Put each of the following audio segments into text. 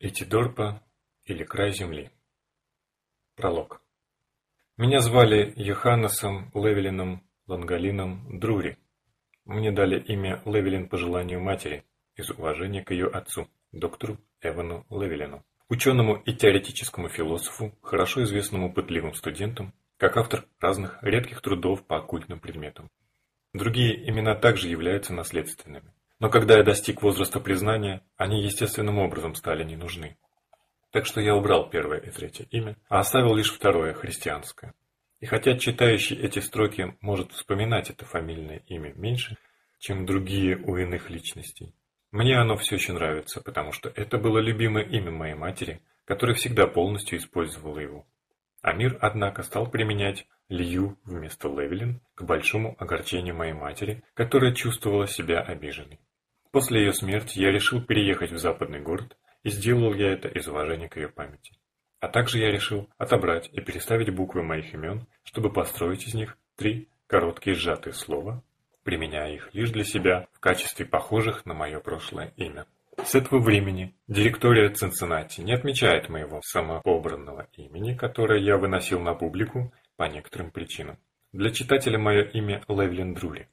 Этидорпа или край земли. Пролог. Меня звали Йоханнесом Левелином Лангалином Друри. Мне дали имя Левелин по желанию матери, из уважения к ее отцу, доктору Эвану Левелину, ученому и теоретическому философу, хорошо известному пытливым студентам, как автор разных редких трудов по оккультным предметам. Другие имена также являются наследственными. Но когда я достиг возраста признания, они естественным образом стали не нужны. Так что я убрал первое и третье имя, а оставил лишь второе, христианское. И хотя читающий эти строки может вспоминать это фамильное имя меньше, чем другие у иных личностей, мне оно все еще нравится, потому что это было любимое имя моей матери, которая всегда полностью использовала его. Амир, однако, стал применять Лью вместо Левелин к большому огорчению моей матери, которая чувствовала себя обиженной. После ее смерти я решил переехать в западный город, и сделал я это из уважения к ее памяти. А также я решил отобрать и переставить буквы моих имен, чтобы построить из них три короткие сжатые слова, применяя их лишь для себя в качестве похожих на мое прошлое имя. С этого времени директория Цинциннати не отмечает моего самопобранного имени, которое я выносил на публику по некоторым причинам. Для читателя мое имя Левлин Друри.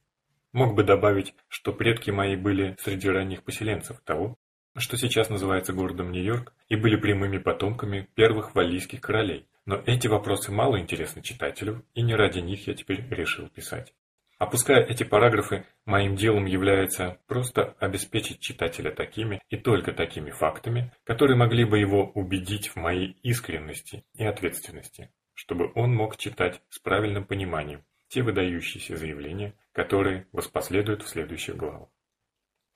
Мог бы добавить, что предки мои были среди ранних поселенцев того, что сейчас называется городом Нью-Йорк, и были прямыми потомками первых валлийских королей. Но эти вопросы мало интересны читателю, и не ради них я теперь решил писать. Опуская эти параграфы, моим делом является просто обеспечить читателя такими и только такими фактами, которые могли бы его убедить в моей искренности и ответственности, чтобы он мог читать с правильным пониманием те выдающиеся заявления, которые воспоследуют в следующих главах.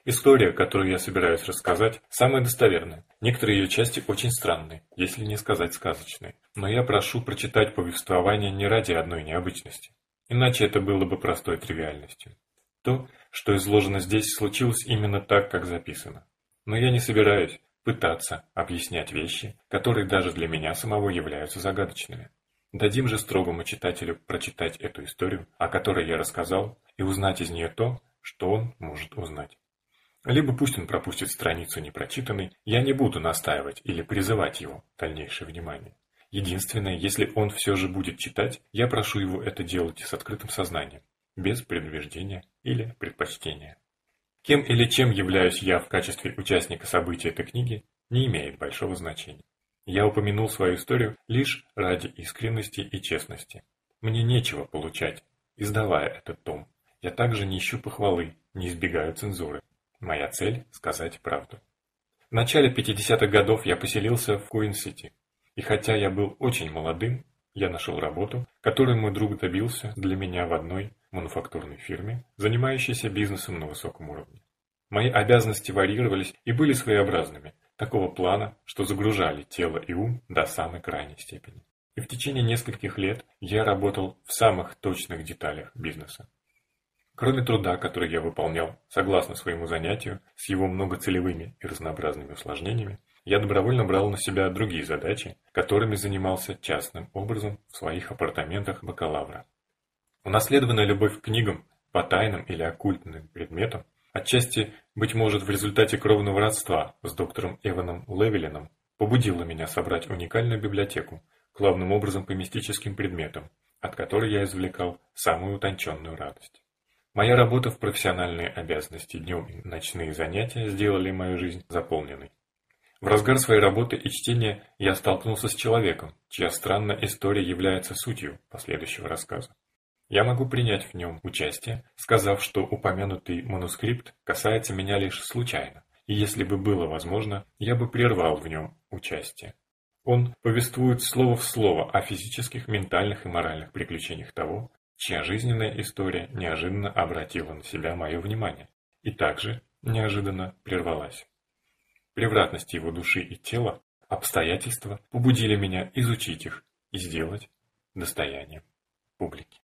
История, которую я собираюсь рассказать, самая достоверная. Некоторые ее части очень странные, если не сказать сказочные. Но я прошу прочитать повествование не ради одной необычности. Иначе это было бы простой тривиальностью. То, что изложено здесь, случилось именно так, как записано. Но я не собираюсь пытаться объяснять вещи, которые даже для меня самого являются загадочными. Дадим же строгому читателю прочитать эту историю, о которой я рассказал, и узнать из нее то, что он может узнать. Либо пусть он пропустит страницу непрочитанной, я не буду настаивать или призывать его дальнейшее внимание. Единственное, если он все же будет читать, я прошу его это делать с открытым сознанием, без предубеждения или предпочтения. Кем или чем являюсь я в качестве участника событий этой книги, не имеет большого значения. Я упомянул свою историю лишь ради искренности и честности. Мне нечего получать, издавая этот том. Я также не ищу похвалы, не избегаю цензуры. Моя цель – сказать правду. В начале 50-х годов я поселился в Куин-Сити, и хотя я был очень молодым, я нашел работу, которую мой друг добился для меня в одной мануфактурной фирме, занимающейся бизнесом на высоком уровне. Мои обязанности варьировались и были своеобразными, такого плана, что загружали тело и ум до самой крайней степени. И в течение нескольких лет я работал в самых точных деталях бизнеса. Кроме труда, который я выполнял согласно своему занятию с его многоцелевыми и разнообразными усложнениями, я добровольно брал на себя другие задачи, которыми занимался частным образом в своих апартаментах бакалавра. Унаследованная любовь к книгам по тайным или оккультным предметам, отчасти, быть может, в результате кровного родства с доктором Эваном Левелином, побудила меня собрать уникальную библиотеку, главным образом по мистическим предметам, от которой я извлекал самую утонченную радость. Моя работа в профессиональные обязанности днем и ночные занятия сделали мою жизнь заполненной. В разгар своей работы и чтения я столкнулся с человеком, чья странная история является сутью последующего рассказа. Я могу принять в нем участие, сказав, что упомянутый манускрипт касается меня лишь случайно, и если бы было возможно, я бы прервал в нем участие. Он повествует слово в слово о физических, ментальных и моральных приключениях того, чья жизненная история неожиданно обратила на себя мое внимание и также неожиданно прервалась. Превратности его души и тела, обстоятельства побудили меня изучить их и сделать достоянием публики.